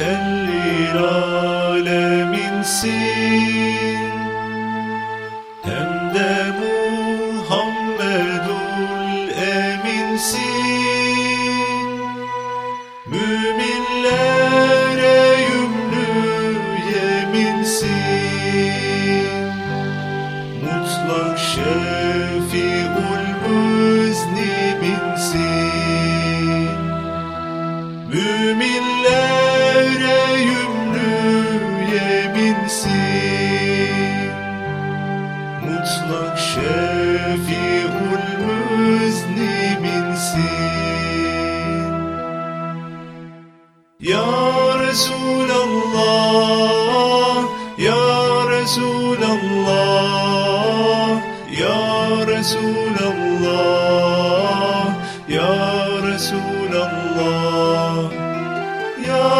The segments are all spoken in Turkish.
rahmetellil aleminsin. Hem de Muhammedul eminsin. Müminlere yümlü yeminsin. Mutlak şefiul müzniminsin Müminlere şefiul müzniminsin Ya Resulallah Ya Resulallah Ya Resulallah Ya Resulallah Ya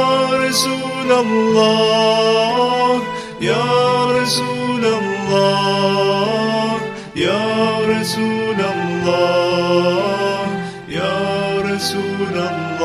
Resulallah Ya Resulallah Ya Resulallah Ya Resulallah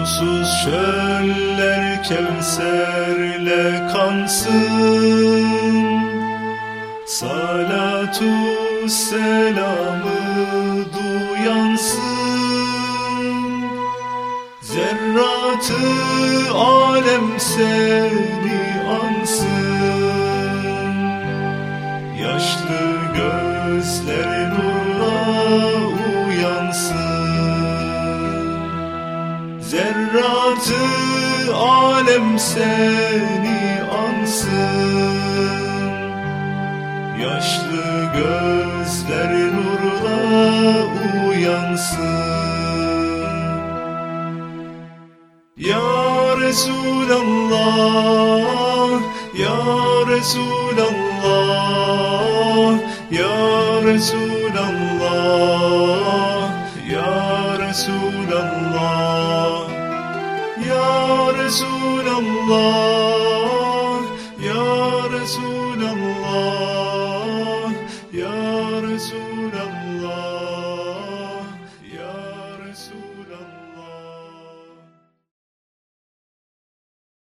Susuz çöller kevserle kansın. Salatu selamı duyansın. Zerratı alem seni ansın. Yaşlı gözler Zerratı alem seni ansın. Yaşlı gözler nurla uyansın. Ya Resulallah Ya Resulallah Ya Resulallah رسول الله يا رسول الله.